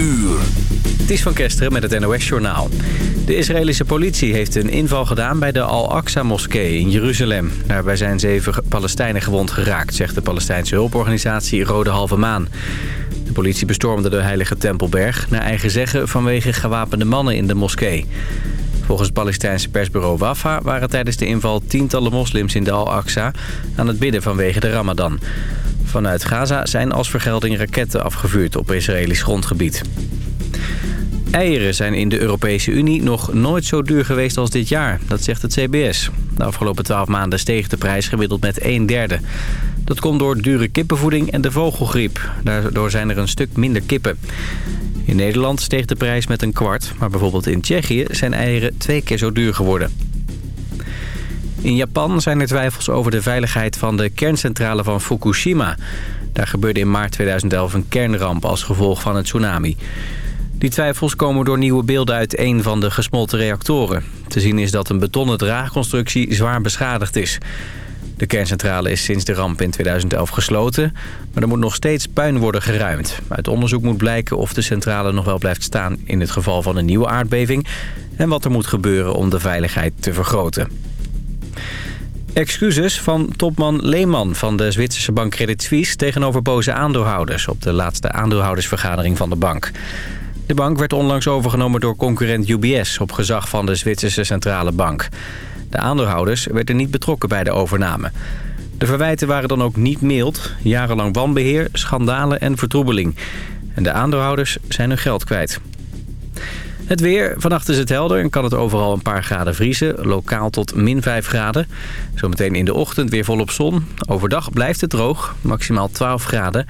Het is van Kesteren met het NOS-journaal. De Israëlische politie heeft een inval gedaan bij de Al-Aqsa-moskee in Jeruzalem. Daarbij zijn zeven Palestijnen gewond geraakt, zegt de Palestijnse hulporganisatie Rode Halve Maan. De politie bestormde de heilige Tempelberg, naar eigen zeggen vanwege gewapende mannen in de moskee. Volgens het Palestijnse persbureau Wafa waren tijdens de inval tientallen moslims in de Al-Aqsa aan het bidden vanwege de Ramadan. Vanuit Gaza zijn als vergelding raketten afgevuurd op Israëlisch grondgebied. Eieren zijn in de Europese Unie nog nooit zo duur geweest als dit jaar. Dat zegt het CBS. De afgelopen 12 maanden steeg de prijs gemiddeld met een derde. Dat komt door dure kippenvoeding en de vogelgriep. Daardoor zijn er een stuk minder kippen. In Nederland steeg de prijs met een kwart. Maar bijvoorbeeld in Tsjechië zijn eieren twee keer zo duur geworden. In Japan zijn er twijfels over de veiligheid van de kerncentrale van Fukushima. Daar gebeurde in maart 2011 een kernramp als gevolg van een tsunami. Die twijfels komen door nieuwe beelden uit een van de gesmolten reactoren. Te zien is dat een betonnen draagconstructie zwaar beschadigd is. De kerncentrale is sinds de ramp in 2011 gesloten, maar er moet nog steeds puin worden geruimd. Uit onderzoek moet blijken of de centrale nog wel blijft staan in het geval van een nieuwe aardbeving... en wat er moet gebeuren om de veiligheid te vergroten. Excuses van topman Lehman van de Zwitserse bank Credit Suisse... tegenover boze aandeelhouders op de laatste aandeelhoudersvergadering van de bank. De bank werd onlangs overgenomen door concurrent UBS... op gezag van de Zwitserse Centrale Bank. De aandeelhouders werden niet betrokken bij de overname. De verwijten waren dan ook niet mild. Jarenlang wanbeheer, schandalen en vertroebeling. En de aandeelhouders zijn hun geld kwijt. Het weer. Vannacht is het helder en kan het overal een paar graden vriezen. Lokaal tot min 5 graden. Zometeen in de ochtend weer volop zon. Overdag blijft het droog. Maximaal 12 graden.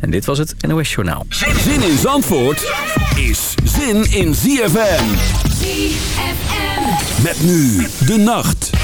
En dit was het NOS Journaal. Zin in Zandvoort is zin in ZFM. ZFM. Met nu de nacht.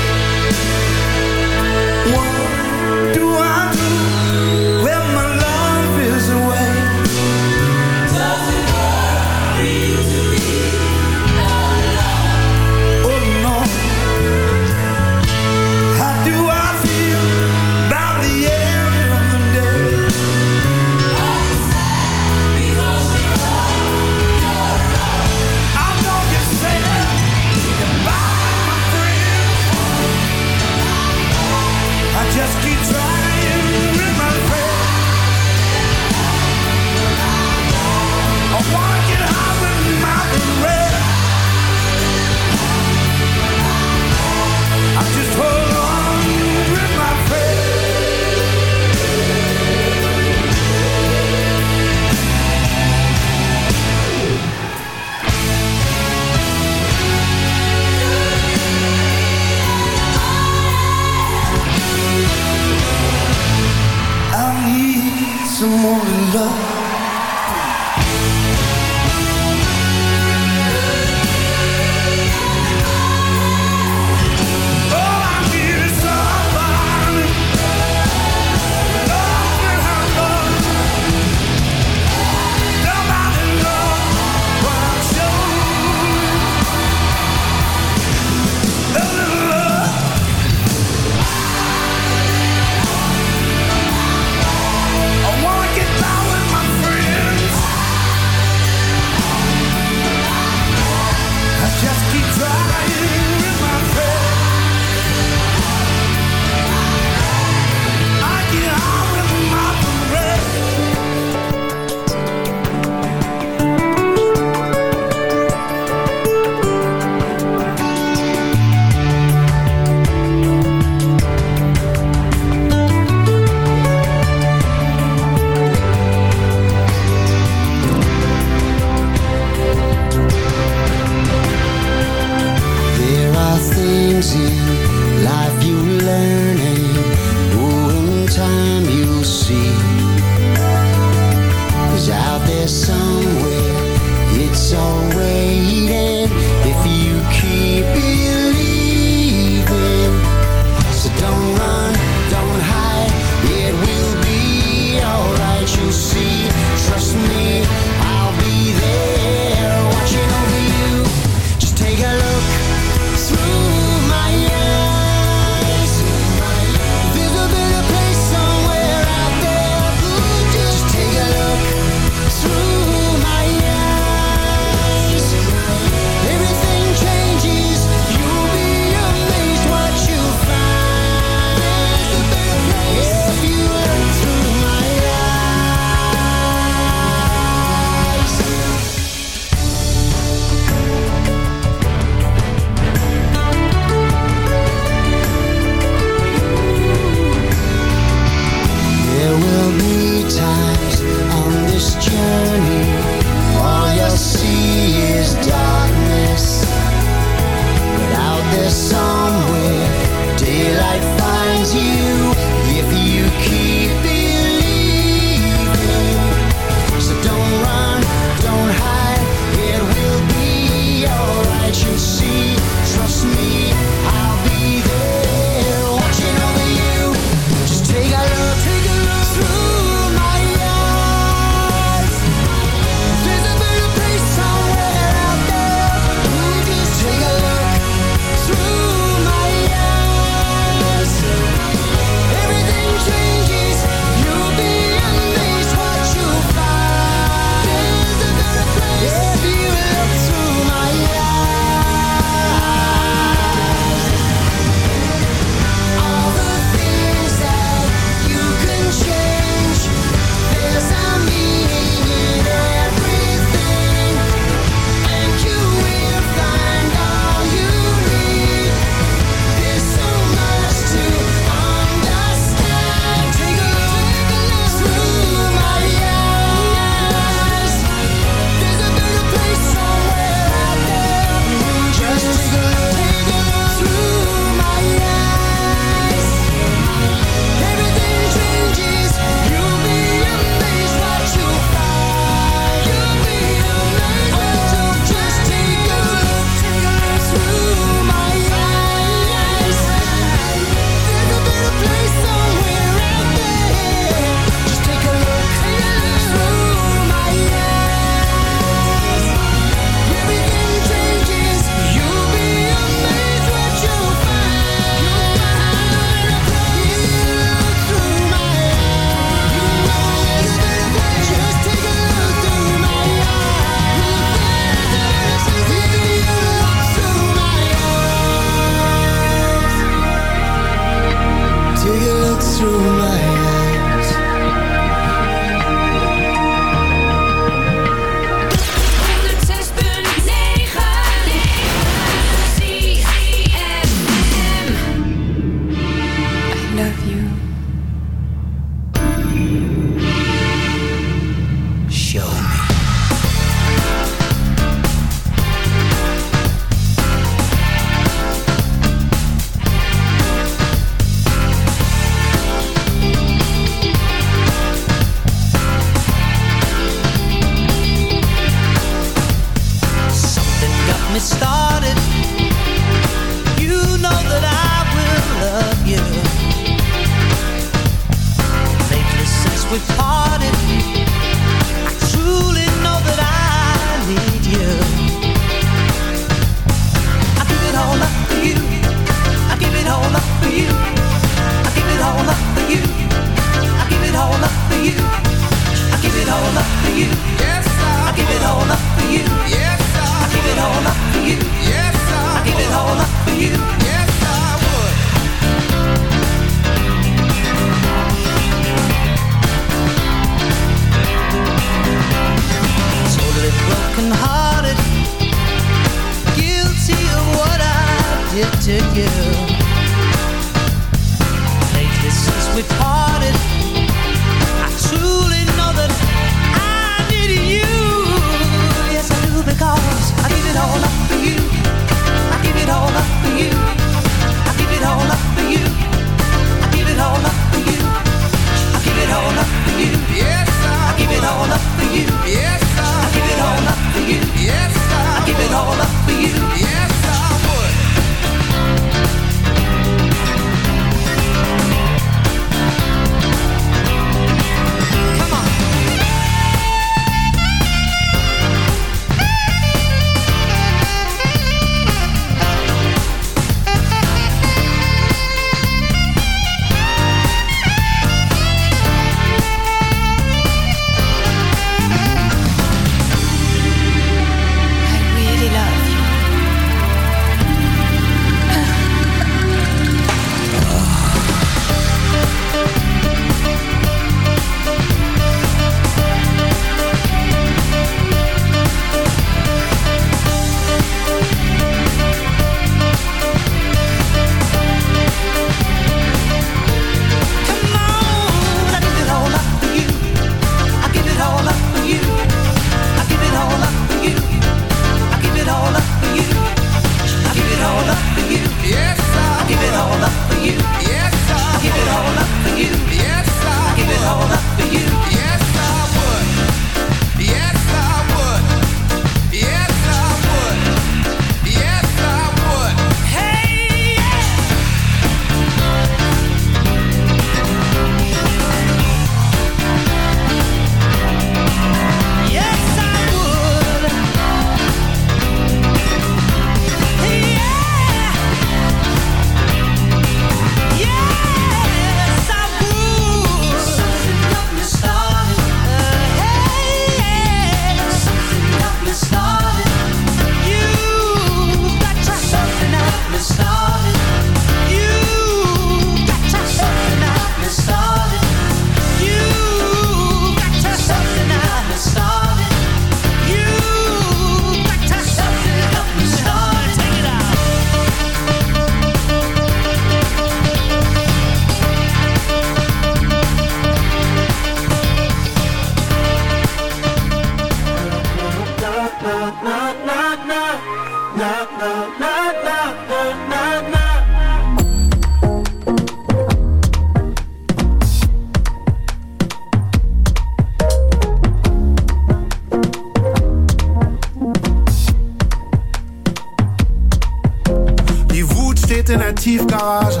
Tiefgarage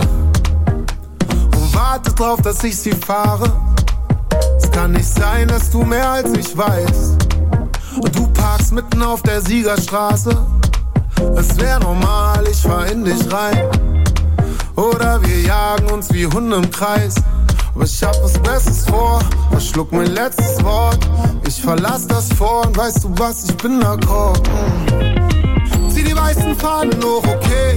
und wartet drauf, dass ich sie fahre. Es kann nicht sein, dass du mehr als ich weißt. Und du parkst mitten auf der Siegerstraße. Es wär normal, ich fahr in dich rein. Oder wir jagen uns wie Hunde im Kreis. Aber ich hab was Besseres vor, verschluck mein letztes Wort. Ich verlass das vor und weißt du was, ich bin d'accord. Zieh die weißen Fahnen hoch, okay.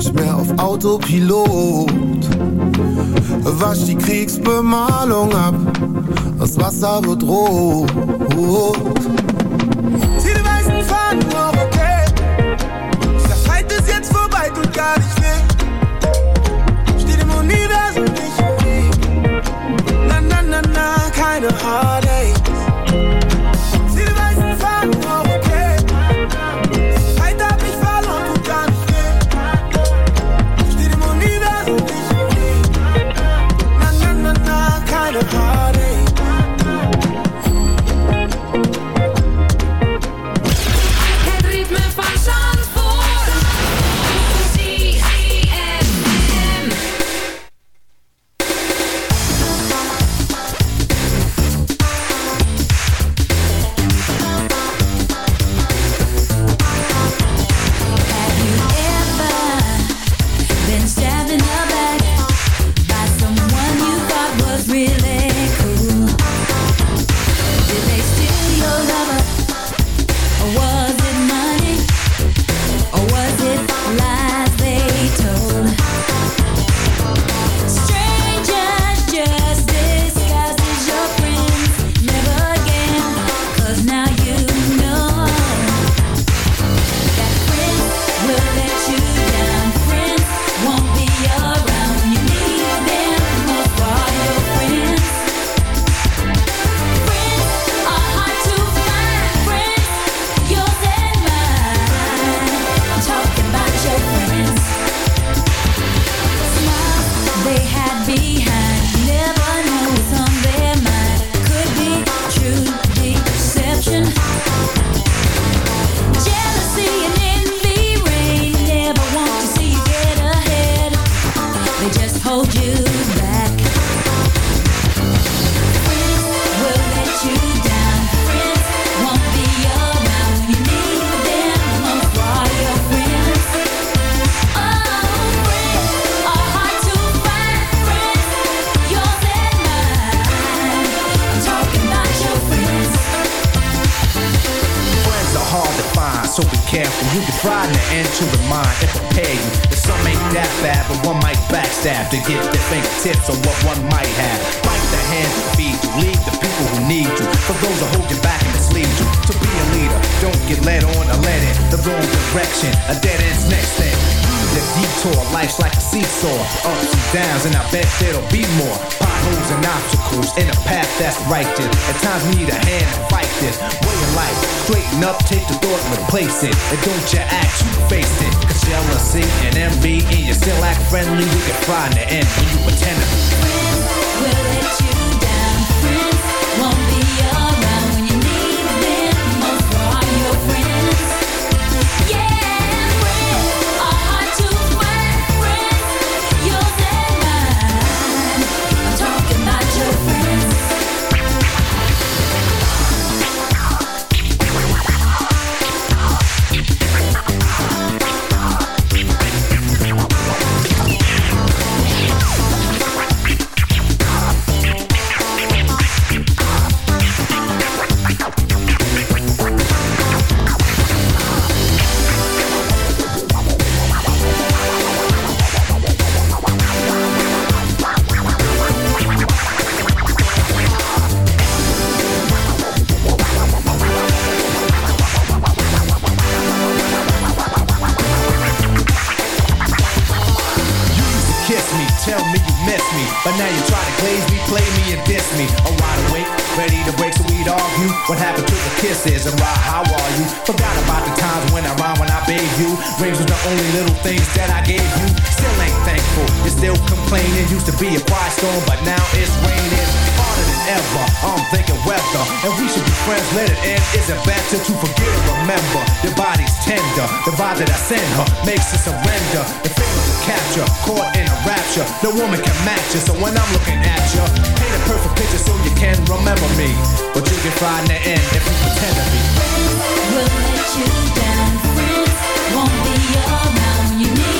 Nicht mehr auf Autopilot. Wasch die Kriegsbemalung ab. Das Wasser wird rot. Zieh die weißen Fahnen hoch, okay. Der Fight ist jetzt vorbei, tut gar nicht weh. Steht im Universum nicht im Weg. Na, na, na, na, keine Heartaches. Fingertips on what one might have. Bite the hand that feed you, leave the people who need you. For those who hold you back and mislead you. To be a leader, don't get led on or led in the wrong direction. A dead end's next thing. The detour, life's like a seesaw, ups and downs, and I bet there'll be more potholes and obstacles in a path that's righteous. At times need a hand to fight this replace it, and don't you act, you face it. Cause jealousy and envy, and you still act friendly, you can find the end when you pretend to. Friends be a quiet storm, but now it's raining harder than ever. I'm thinking weather, and we should be friends. Let it end. Is it better to forget or remember? Your body's tender. The vibe that I send her makes her surrender. The feelings of capture, caught in a rapture. No woman can match you. So when I'm looking at you, paint a perfect picture so you can remember me. But you can find the end if you pretend to be. Will let you down. Friends won't be around you need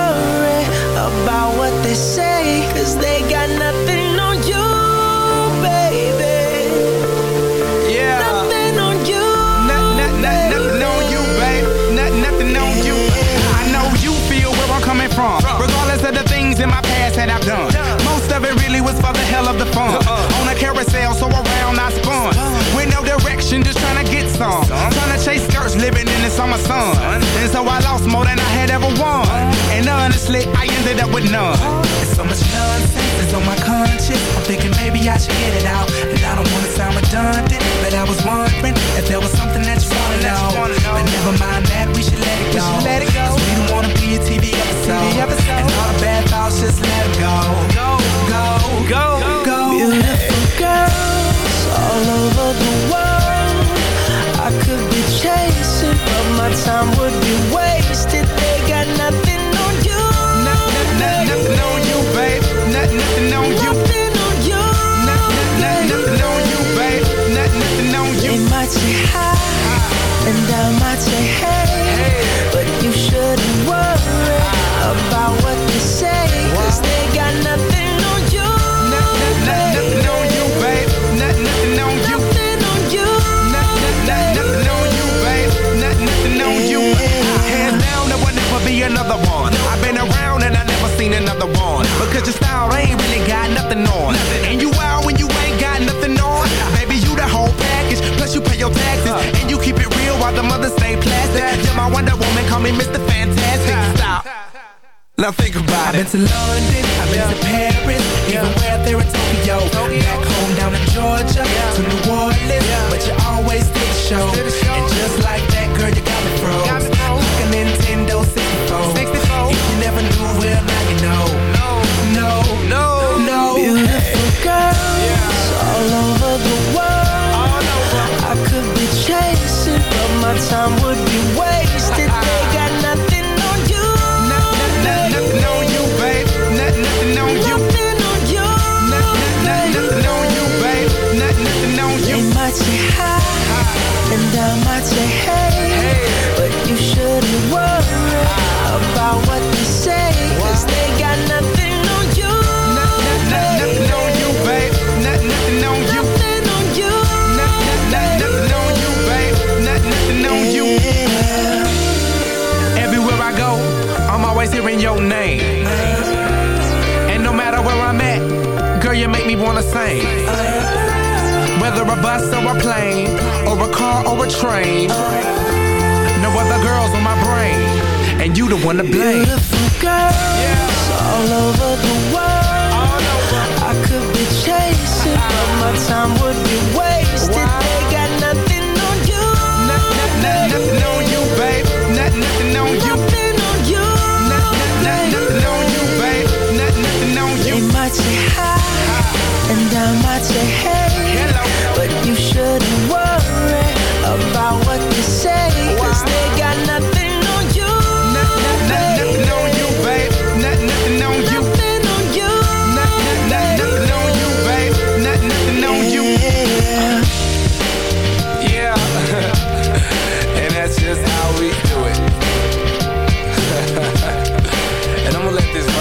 that I've done. Most of it really was for the hell of the fun. On a carousel, so around I spun. With no direction, just trying to get some. Trying to chase skirts, living in the summer sun. And so I lost more than I had ever won. And honestly, I ended up with none. There's so much nonsense is on my conscience. I'm thinking maybe I should get it out. And I don't wanna redundant, but I was wondering if there was something that you wanna know. But never mind that, we should let it go. Let it go. 'Cause we don't wanna be a TV episode. And all the bad thoughts, just let it go. Go, go, go, go. Beautiful girls all over the world. I could be chasing, but my time would be wasted. They got nothing on you. Nothing, nothing, nothing on you, babe. Nothing, nothing on you. I might say hey, but you shouldn't worry about what they say, 'cause they got nothing on you. Nothing, on you, babe. Nothing, nothing on you. Nothing on you. Nothing, on you, babe. Nothing, nothing on you. Hands down, there will never be another one. I've been around and I never seen another one. Because your style ain't really got nothing on. The plastic. You're my Wonder Woman, call me Mr. Fantastic. Stop. Now think about it. I've been to London, I've been to Paris, even where there in Tokyo. Back home down in Georgia, to New me. Whether a bus or a plane, or a car or a train. No other girls on my brain, and you the one to blame. Beautiful girls all over the world. I could be chasing, but my time would be wasted. They got nothing this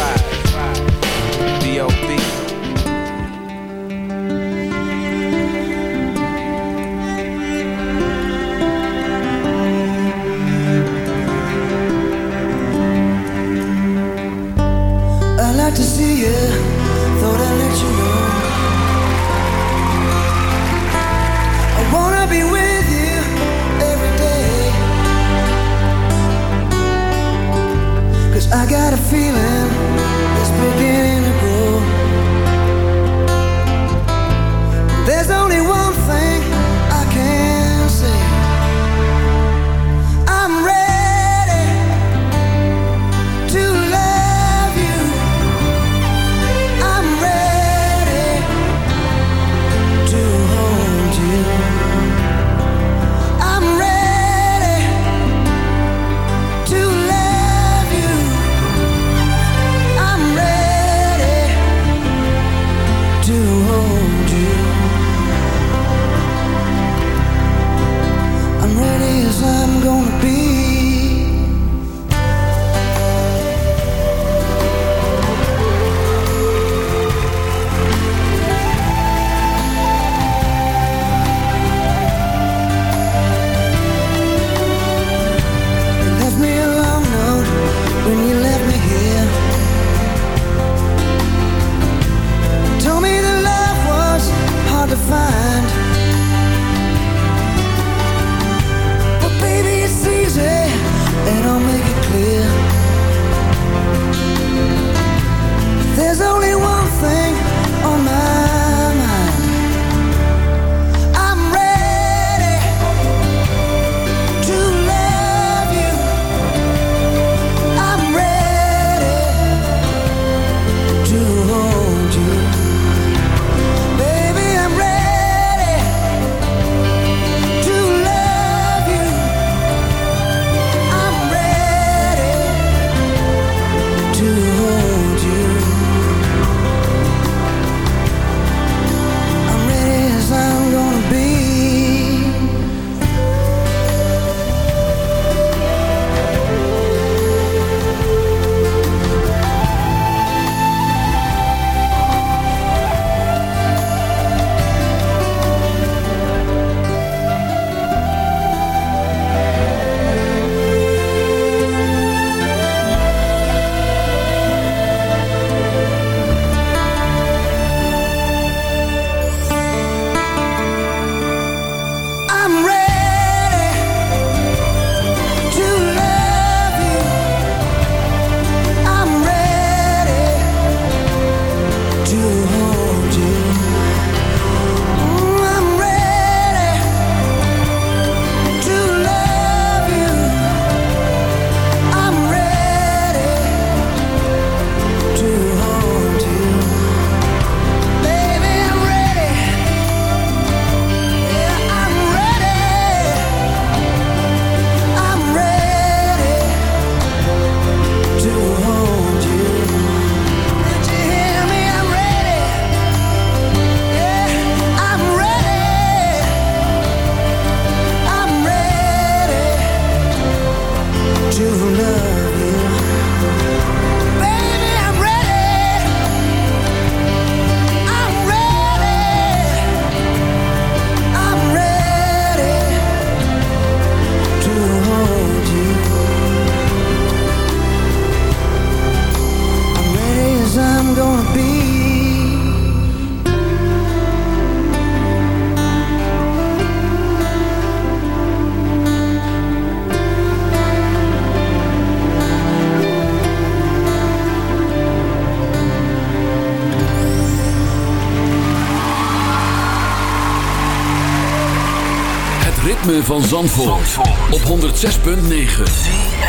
van Zandvoort, op 106.9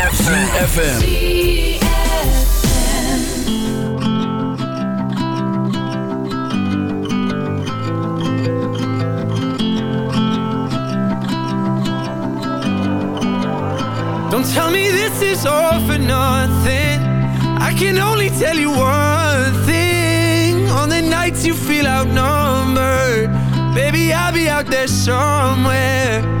CFFM Don't tell me this is all for nothing. I can only tell you one thing. On the nights you feel outnumbered, baby, I'll be out there somewhere.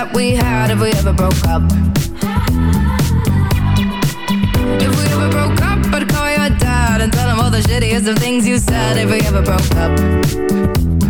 that we had if we ever broke up. If we ever broke up, I'd call your dad and tell him all the shittiest of things you said if we ever broke up.